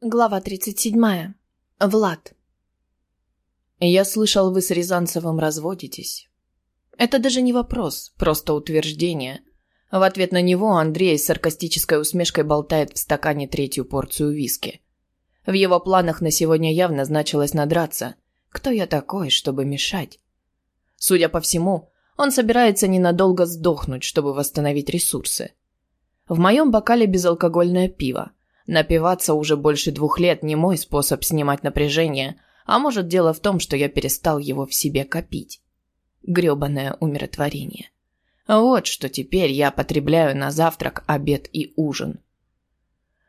Глава 37. Влад. Я слышал, вы с Рязанцевым разводитесь. Это даже не вопрос, просто утверждение. В ответ на него Андрей с саркастической усмешкой болтает в стакане третью порцию виски. В его планах на сегодня явно значилось надраться. Кто я такой, чтобы мешать? Судя по всему, он собирается ненадолго сдохнуть, чтобы восстановить ресурсы. В моем бокале безалкогольное пиво – Напиваться уже больше двух лет не мой способ снимать напряжение, а может дело в том, что я перестал его в себе копить. Грёбаное умиротворение. Вот что теперь я потребляю на завтрак, обед и ужин.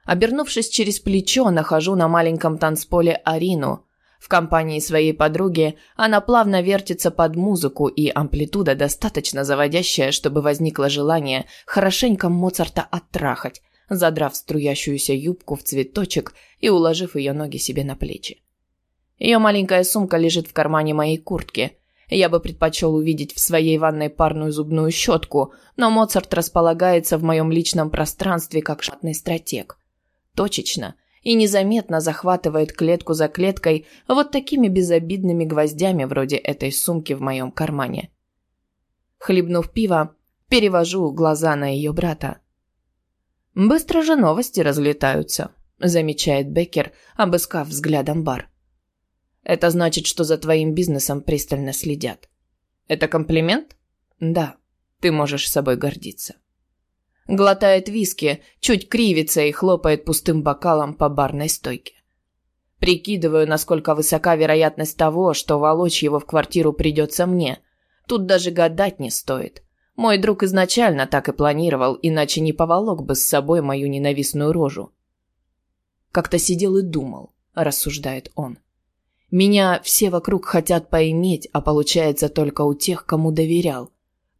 Обернувшись через плечо, нахожу на маленьком танцполе Арину. В компании своей подруги она плавно вертится под музыку, и амплитуда достаточно заводящая, чтобы возникло желание хорошенько Моцарта оттрахать, задрав струящуюся юбку в цветочек и уложив ее ноги себе на плечи. Ее маленькая сумка лежит в кармане моей куртки. Я бы предпочел увидеть в своей ванной парную зубную щетку, но Моцарт располагается в моем личном пространстве как шатный стратег. Точечно и незаметно захватывает клетку за клеткой вот такими безобидными гвоздями вроде этой сумки в моем кармане. Хлебнув пиво, перевожу глаза на ее брата. «Быстро же новости разлетаются», – замечает Беккер, обыскав взглядом бар. «Это значит, что за твоим бизнесом пристально следят». «Это комплимент?» «Да, ты можешь собой гордиться». Глотает виски, чуть кривится и хлопает пустым бокалом по барной стойке. Прикидываю, насколько высока вероятность того, что волочь его в квартиру придется мне. Тут даже гадать не стоит. Мой друг изначально так и планировал, иначе не поволок бы с собой мою ненавистную рожу. Как-то сидел и думал, рассуждает он. Меня все вокруг хотят поиметь, а получается только у тех, кому доверял.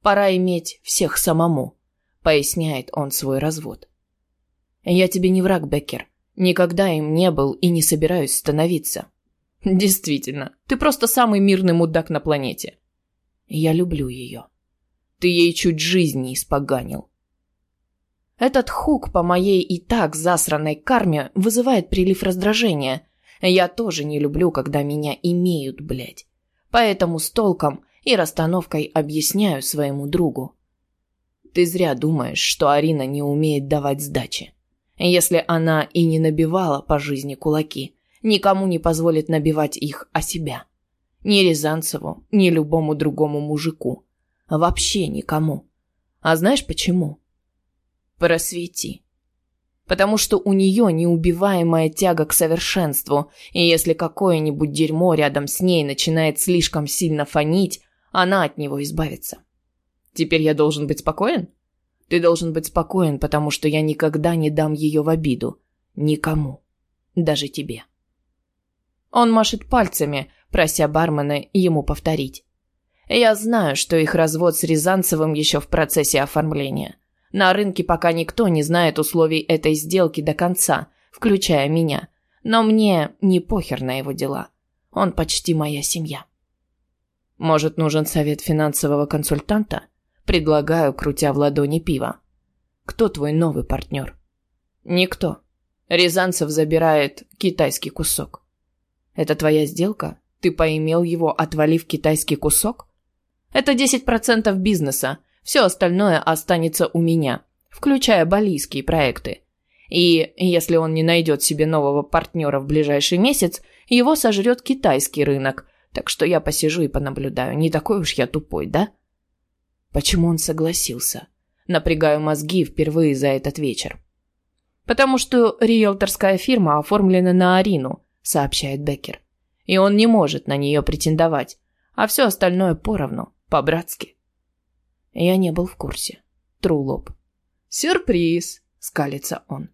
Пора иметь всех самому, поясняет он свой развод. Я тебе не враг, Беккер. Никогда им не был и не собираюсь становиться. Действительно, ты просто самый мирный мудак на планете. Я люблю ее. Ты ей чуть жизни испоганил. Этот хук по моей и так засранной карме вызывает прилив раздражения. Я тоже не люблю, когда меня имеют, блядь. Поэтому с толком и расстановкой объясняю своему другу. Ты зря думаешь, что Арина не умеет давать сдачи. Если она и не набивала по жизни кулаки, никому не позволит набивать их о себя. Ни Рязанцеву, ни любому другому мужику. Вообще никому. А знаешь почему? Просвети. Потому что у нее неубиваемая тяга к совершенству, и если какое-нибудь дерьмо рядом с ней начинает слишком сильно фонить, она от него избавится. Теперь я должен быть спокоен? Ты должен быть спокоен, потому что я никогда не дам ее в обиду. Никому. Даже тебе. Он машет пальцами, прося бармена ему повторить. Я знаю, что их развод с Рязанцевым еще в процессе оформления. На рынке пока никто не знает условий этой сделки до конца, включая меня. Но мне не похер на его дела. Он почти моя семья. Может, нужен совет финансового консультанта? Предлагаю, крутя в ладони пиво. Кто твой новый партнер? Никто. Рязанцев забирает китайский кусок. Это твоя сделка? Ты поимел его, отвалив китайский кусок? Это 10% бизнеса. Все остальное останется у меня, включая балийские проекты. И если он не найдет себе нового партнера в ближайший месяц, его сожрет китайский рынок. Так что я посижу и понаблюдаю. Не такой уж я тупой, да? Почему он согласился? Напрягаю мозги впервые за этот вечер. Потому что риэлторская фирма оформлена на Арину, сообщает Беккер. И он не может на нее претендовать, а все остальное поровну. По-братски. Я не был в курсе. Тру лоб. «Сюрприз!» — скалится он.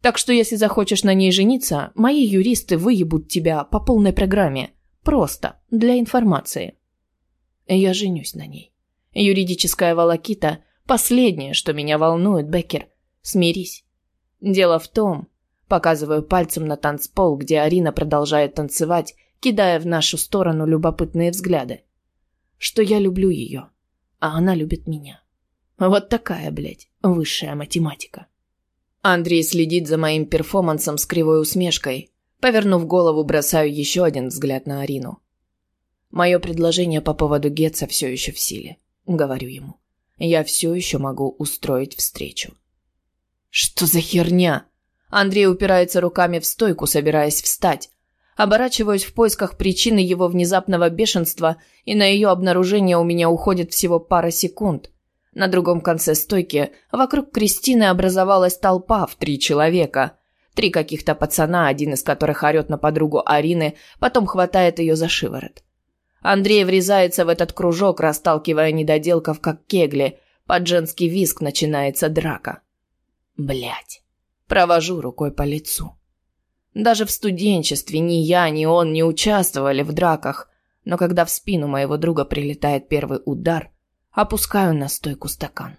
«Так что если захочешь на ней жениться, мои юристы выебут тебя по полной программе. Просто, для информации». Я женюсь на ней. Юридическая волокита – последнее, что меня волнует, Беккер. Смирись. Дело в том, показываю пальцем на танцпол, где Арина продолжает танцевать, кидая в нашу сторону любопытные взгляды что я люблю ее, а она любит меня. Вот такая, блядь, высшая математика. Андрей следит за моим перформансом с кривой усмешкой. Повернув голову, бросаю еще один взгляд на Арину. Мое предложение по поводу Гетца все еще в силе. Говорю ему. Я все еще могу устроить встречу. Что за херня? Андрей упирается руками в стойку, собираясь встать. Оборачиваюсь в поисках причины его внезапного бешенства, и на ее обнаружение у меня уходит всего пара секунд. На другом конце стойки вокруг Кристины образовалась толпа в три человека. Три каких-то пацана, один из которых орет на подругу Арины, потом хватает ее за шиворот. Андрей врезается в этот кружок, расталкивая недоделков, как кегли. Под женский визг начинается драка. Блять. Провожу рукой по лицу. Даже в студенчестве ни я, ни он не участвовали в драках, но когда в спину моего друга прилетает первый удар, опускаю на стойку стакан.